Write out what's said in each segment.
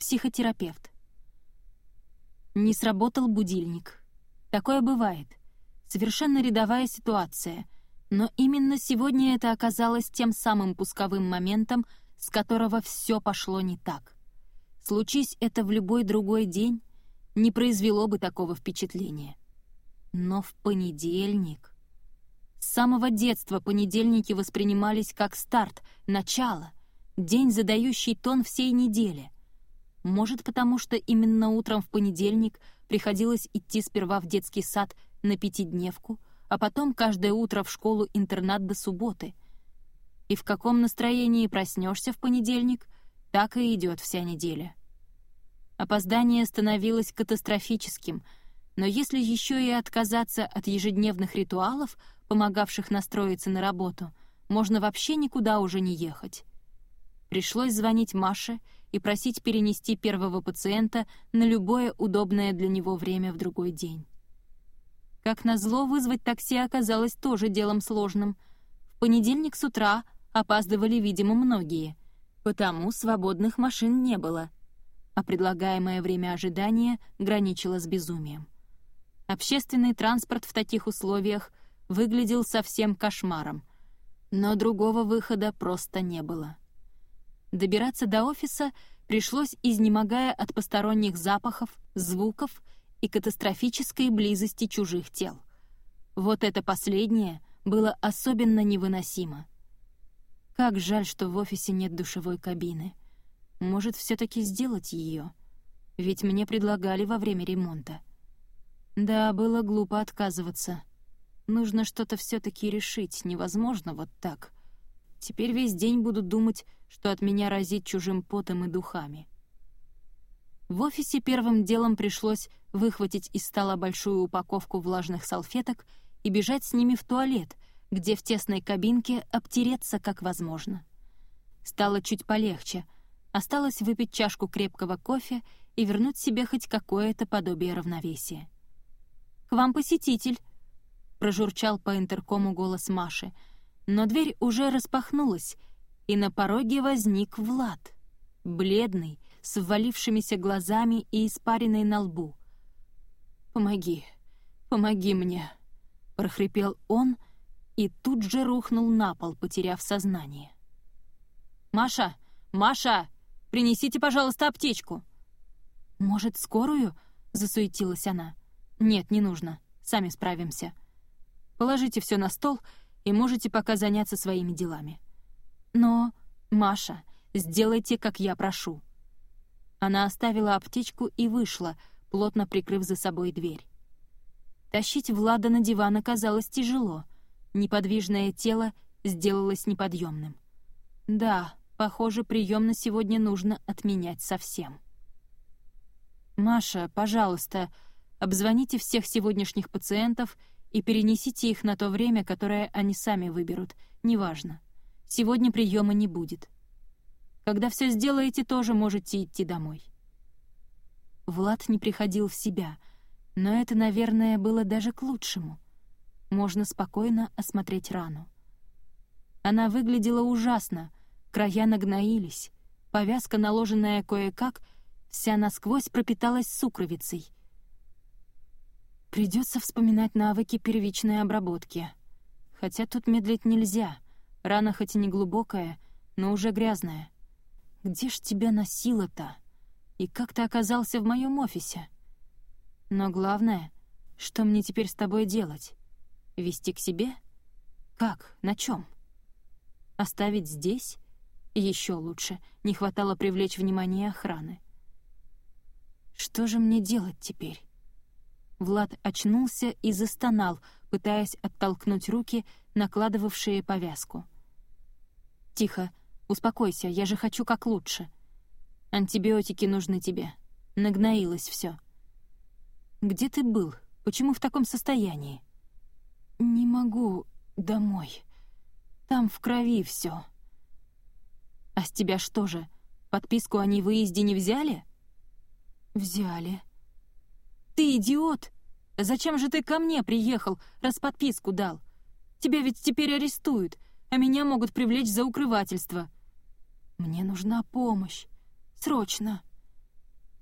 Психотерапевт. Не сработал будильник. Такое бывает. Совершенно рядовая ситуация. Но именно сегодня это оказалось тем самым пусковым моментом, с которого все пошло не так. Случись это в любой другой день, не произвело бы такого впечатления. Но в понедельник... С самого детства понедельники воспринимались как старт, начало, день, задающий тон всей неделе. Может, потому что именно утром в понедельник приходилось идти сперва в детский сад на пятидневку, а потом каждое утро в школу-интернат до субботы. И в каком настроении проснешься в понедельник, так и идет вся неделя. Опоздание становилось катастрофическим, но если еще и отказаться от ежедневных ритуалов, помогавших настроиться на работу, можно вообще никуда уже не ехать. Пришлось звонить Маше и просить перенести первого пациента на любое удобное для него время в другой день. Как назло, вызвать такси оказалось тоже делом сложным. В понедельник с утра опаздывали, видимо, многие, потому свободных машин не было — а предлагаемое время ожидания граничило с безумием. Общественный транспорт в таких условиях выглядел совсем кошмаром, но другого выхода просто не было. Добираться до офиса пришлось, изнемогая от посторонних запахов, звуков и катастрофической близости чужих тел. Вот это последнее было особенно невыносимо. Как жаль, что в офисе нет душевой кабины. Может, все-таки сделать ее? Ведь мне предлагали во время ремонта. Да, было глупо отказываться. Нужно что-то все-таки решить, невозможно вот так. Теперь весь день буду думать, что от меня разит чужим потом и духами. В офисе первым делом пришлось выхватить из стола большую упаковку влажных салфеток и бежать с ними в туалет, где в тесной кабинке обтереться как возможно. Стало чуть полегче — Осталось выпить чашку крепкого кофе и вернуть себе хоть какое-то подобие равновесия. «К вам посетитель!» — прожурчал по интеркому голос Маши, но дверь уже распахнулась, и на пороге возник Влад, бледный, с ввалившимися глазами и испаренной на лбу. «Помоги, помоги мне!» — прохрипел он и тут же рухнул на пол, потеряв сознание. «Маша! Маша!» Принесите, пожалуйста, аптечку». «Может, скорую?» — засуетилась она. «Нет, не нужно. Сами справимся. Положите все на стол и можете пока заняться своими делами. Но, Маша, сделайте, как я прошу». Она оставила аптечку и вышла, плотно прикрыв за собой дверь. Тащить Влада на диван оказалось тяжело. Неподвижное тело сделалось неподъемным. Да, Похоже, прием на сегодня нужно отменять совсем. «Маша, пожалуйста, обзвоните всех сегодняшних пациентов и перенесите их на то время, которое они сами выберут, неважно. Сегодня приема не будет. Когда все сделаете, тоже можете идти домой». Влад не приходил в себя, но это, наверное, было даже к лучшему. Можно спокойно осмотреть рану. Она выглядела ужасно, Края нагноились, повязка, наложенная кое-как, вся насквозь пропиталась сукровицей. Придется вспоминать навыки первичной обработки. Хотя тут медлить нельзя. Рана хоть и не глубокая, но уже грязная. Где ж тебя носило-то? И как ты оказался в моем офисе? Но главное, что мне теперь с тобой делать? Вести к себе? Как? На чем? Оставить здесь? Еще лучше, не хватало привлечь внимание охраны. Что же мне делать теперь? Влад очнулся и застонал, пытаясь оттолкнуть руки, накладывавшие повязку. «Тихо, успокойся, я же хочу как лучше. Антибиотики нужны тебе. Нагноилось все. Где ты был? Почему в таком состоянии?» «Не могу домой. Там в крови все. «А с тебя что же, подписку о невыезде не взяли?» «Взяли». «Ты идиот! Зачем же ты ко мне приехал, раз подписку дал? Тебя ведь теперь арестуют, а меня могут привлечь за укрывательство». «Мне нужна помощь. Срочно».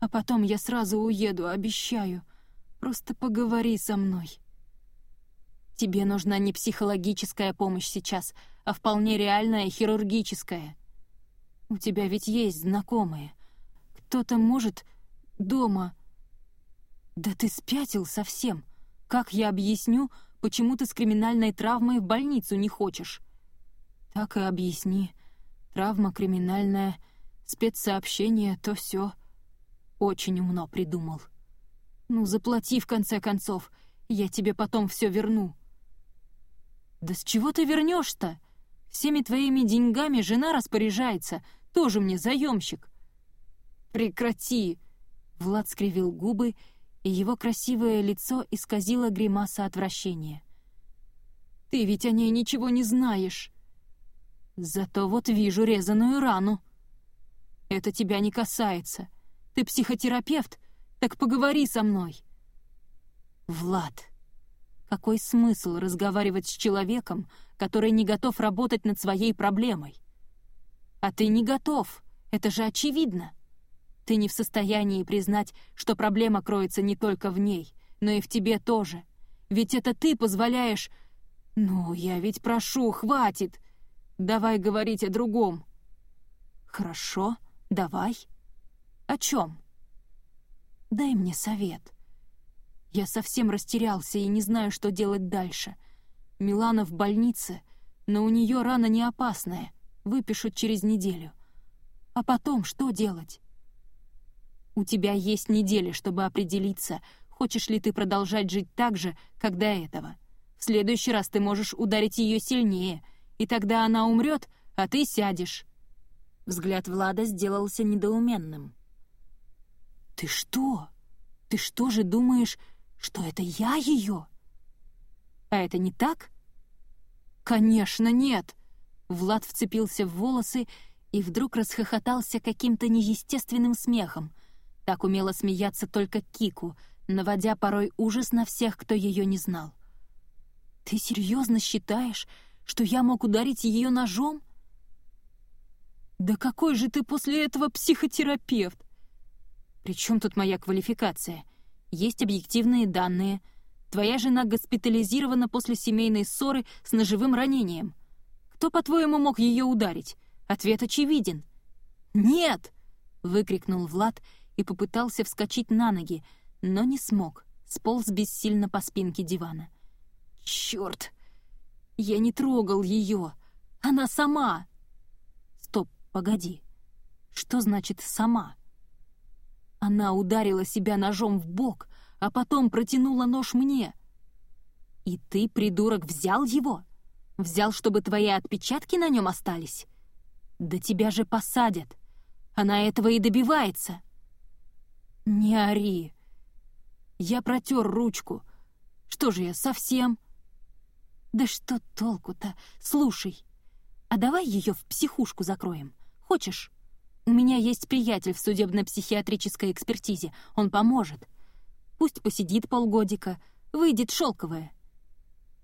А потом я сразу уеду, обещаю. Просто поговори со мной. Тебе нужна не психологическая помощь сейчас, а вполне реальная хирургическая. У тебя ведь есть знакомые. Кто-то может дома... Да ты спятил совсем. Как я объясню, почему ты с криминальной травмой в больницу не хочешь? Так и объясни. Травма криминальная, спецсообщение, то все. Очень умно придумал. Ну, заплати в конце концов, я тебе потом все верну. Да с чего ты вернешь-то? Всеми твоими деньгами жена распоряжается, тоже мне заемщик. Прекрати! Влад скривил губы, и его красивое лицо исказило гримаса отвращения. «Ты ведь о ней ничего не знаешь!» Зато вот вижу резаную рану. Это тебя не касается. Ты психотерапевт, так поговори со мной. Влад, какой смысл разговаривать с человеком, который не готов работать над своей проблемой? А ты не готов, это же очевидно. Ты не в состоянии признать, что проблема кроется не только в ней, но и в тебе тоже. Ведь это ты позволяешь... Ну, я ведь прошу, хватит. Давай говорить о другом». «Хорошо, давай. О чем?» «Дай мне совет. Я совсем растерялся и не знаю, что делать дальше. Милана в больнице, но у нее рана не опасная, выпишут через неделю. А потом что делать?» «У тебя есть неделя, чтобы определиться, хочешь ли ты продолжать жить так же, как до этого. В следующий раз ты можешь ударить ее сильнее — и тогда она умрет, а ты сядешь». Взгляд Влада сделался недоуменным. «Ты что? Ты что же думаешь, что это я ее?» «А это не так?» «Конечно, нет!» Влад вцепился в волосы и вдруг расхохотался каким-то неестественным смехом. Так умела смеяться только Кику, наводя порой ужас на всех, кто ее не знал. «Ты серьезно считаешь, что я мог ударить ее ножом? Да какой же ты после этого психотерапевт? При чем тут моя квалификация? Есть объективные данные. Твоя жена госпитализирована после семейной ссоры с ножевым ранением. Кто, по-твоему, мог ее ударить? Ответ очевиден. «Нет!» — выкрикнул Влад и попытался вскочить на ноги, но не смог, сполз бессильно по спинке дивана. «Черт!» Я не трогал ее. Она сама. Стоп, погоди. Что значит «сама»? Она ударила себя ножом в бок, а потом протянула нож мне. И ты, придурок, взял его? Взял, чтобы твои отпечатки на нем остались? Да тебя же посадят. Она этого и добивается. Не ори. Я протер ручку. Что же я, совсем... «Да что толку-то? Слушай, а давай ее в психушку закроем. Хочешь? У меня есть приятель в судебно-психиатрической экспертизе. Он поможет. Пусть посидит полгодика, выйдет шелковая».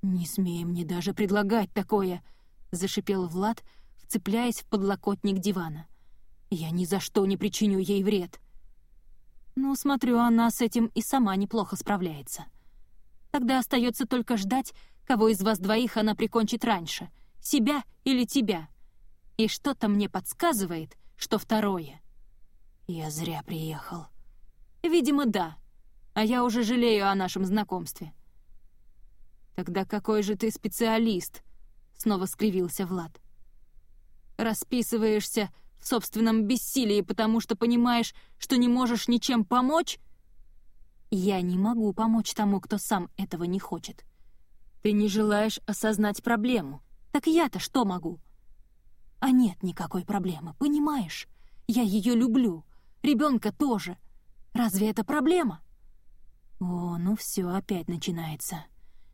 «Не смей мне даже предлагать такое!» — зашипел Влад, вцепляясь в подлокотник дивана. «Я ни за что не причиню ей вред». «Ну, смотрю, она с этим и сама неплохо справляется. Тогда остается только ждать, кого из вас двоих она прикончит раньше, себя или тебя. И что-то мне подсказывает, что второе. Я зря приехал. Видимо, да. А я уже жалею о нашем знакомстве. Тогда какой же ты специалист? Снова скривился Влад. Расписываешься собственном бессилии, потому что понимаешь, что не можешь ничем помочь? Я не могу помочь тому, кто сам этого не хочет. Ты не желаешь осознать проблему. Так я-то что могу? А нет никакой проблемы, понимаешь? Я ее люблю. Ребенка тоже. Разве это проблема? О, ну все, опять начинается.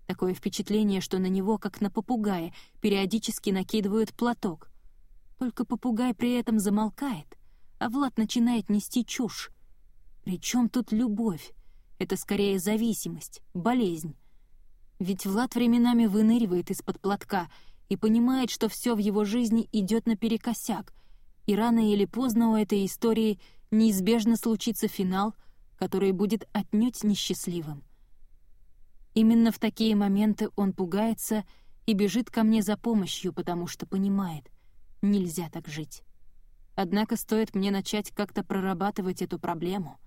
Такое впечатление, что на него, как на попугая, периодически накидывают платок. Только попугай при этом замолкает, а Влад начинает нести чушь. Причем тут любовь? Это скорее зависимость, болезнь. Ведь Влад временами выныривает из-под платка и понимает, что все в его жизни идет наперекосяк, и рано или поздно у этой истории неизбежно случится финал, который будет отнюдь несчастливым. Именно в такие моменты он пугается и бежит ко мне за помощью, потому что понимает, нельзя так жить. Однако стоит мне начать как-то прорабатывать эту проблему,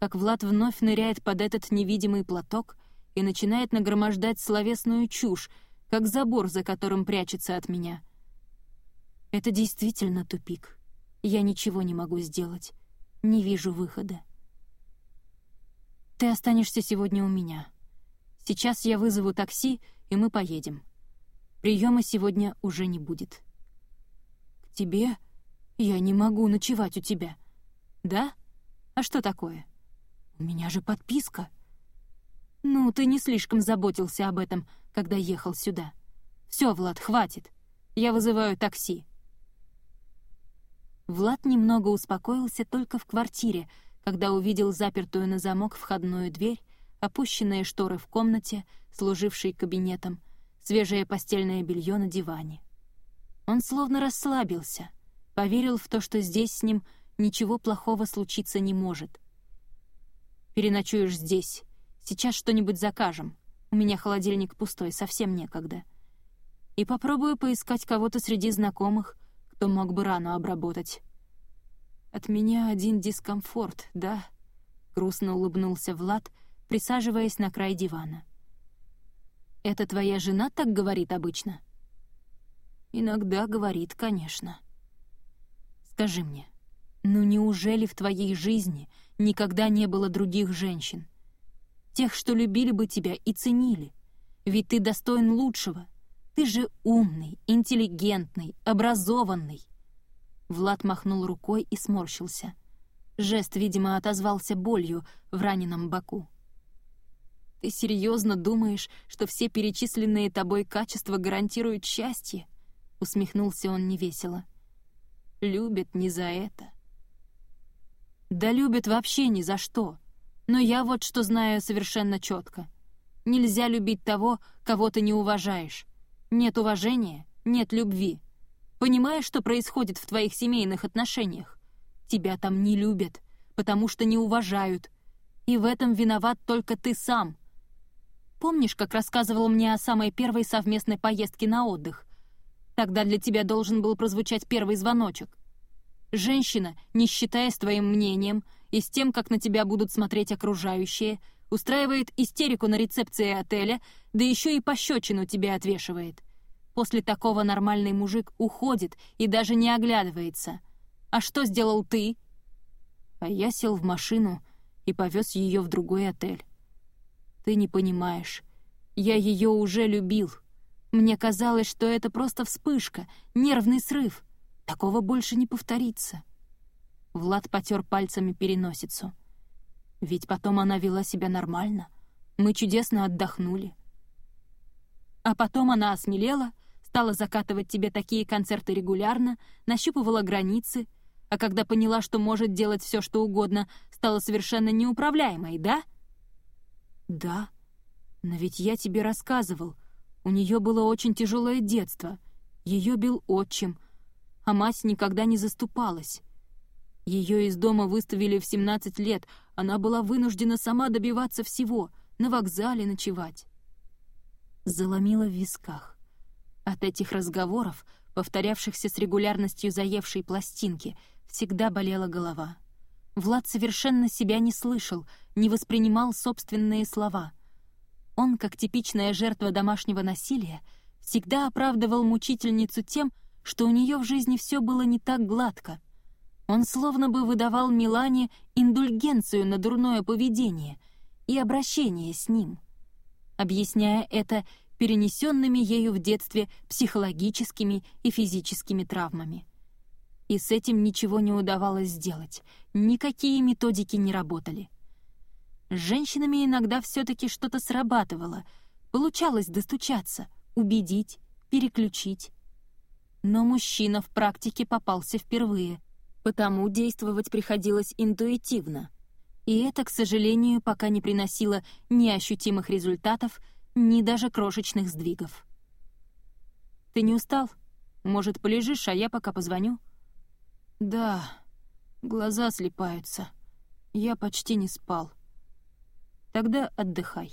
как Влад вновь ныряет под этот невидимый платок и начинает нагромождать словесную чушь, как забор, за которым прячется от меня. Это действительно тупик. Я ничего не могу сделать. Не вижу выхода. Ты останешься сегодня у меня. Сейчас я вызову такси, и мы поедем. Приема сегодня уже не будет. Тебе «Я не могу ночевать у тебя». «Да? А что такое?» «У меня же подписка». «Ну, ты не слишком заботился об этом, когда ехал сюда. Все, Влад, хватит. Я вызываю такси». Влад немного успокоился только в квартире, когда увидел запертую на замок входную дверь, опущенные шторы в комнате, служившей кабинетом, свежее постельное белье на диване. Он словно расслабился — поверил в то, что здесь с ним ничего плохого случиться не может. «Переночуешь здесь. Сейчас что-нибудь закажем. У меня холодильник пустой, совсем некогда. И попробую поискать кого-то среди знакомых, кто мог бы рану обработать. От меня один дискомфорт, да?» — грустно улыбнулся Влад, присаживаясь на край дивана. «Это твоя жена так говорит обычно?» «Иногда говорит, конечно». Скажи мне, ну неужели в твоей жизни никогда не было других женщин? Тех, что любили бы тебя и ценили. Ведь ты достоин лучшего. Ты же умный, интеллигентный, образованный. Влад махнул рукой и сморщился. Жест, видимо, отозвался болью в раненом боку. «Ты серьезно думаешь, что все перечисленные тобой качества гарантируют счастье?» — усмехнулся он невесело любит не за это. Да любит вообще ни за что. Но я вот что знаю совершенно четко. Нельзя любить того, кого ты не уважаешь. Нет уважения, нет любви. Понимаешь, что происходит в твоих семейных отношениях? Тебя там не любят, потому что не уважают. И в этом виноват только ты сам. Помнишь, как рассказывал мне о самой первой совместной поездке на отдых? Тогда для тебя должен был прозвучать первый звоночек. Женщина, не считаясь твоим мнением и с тем, как на тебя будут смотреть окружающие, устраивает истерику на рецепции отеля, да еще и пощечину тебе отвешивает. После такого нормальный мужик уходит и даже не оглядывается. А что сделал ты? А я сел в машину и повез ее в другой отель. Ты не понимаешь. Я ее уже любил. Мне казалось, что это просто вспышка, нервный срыв. Такого больше не повторится. Влад потер пальцами переносицу. Ведь потом она вела себя нормально. Мы чудесно отдохнули. А потом она осмелела, стала закатывать тебе такие концерты регулярно, нащупывала границы, а когда поняла, что может делать все, что угодно, стала совершенно неуправляемой, да? Да. Но ведь я тебе рассказывал, у нее было очень тяжелое детство. Ее бил отчим, а мать никогда не заступалась. Ее из дома выставили в 17 лет, она была вынуждена сама добиваться всего, на вокзале ночевать. Заломила в висках. От этих разговоров, повторявшихся с регулярностью заевшей пластинки, всегда болела голова. Влад совершенно себя не слышал, не воспринимал собственные слова — он, как типичная жертва домашнего насилия, всегда оправдывал мучительницу тем, что у нее в жизни все было не так гладко. Он словно бы выдавал Милане индульгенцию на дурное поведение и обращение с ним, объясняя это перенесенными ею в детстве психологическими и физическими травмами. И с этим ничего не удавалось сделать, никакие методики не работали. С женщинами иногда все-таки что-то срабатывало, получалось достучаться, убедить, переключить. Но мужчина в практике попался впервые, потому действовать приходилось интуитивно. И это, к сожалению, пока не приносило ни ощутимых результатов, ни даже крошечных сдвигов. «Ты не устал? Может, полежишь, а я пока позвоню?» «Да, Глаза слепаются. Я почти не спал. Тогда отдыхай.